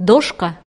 дошка.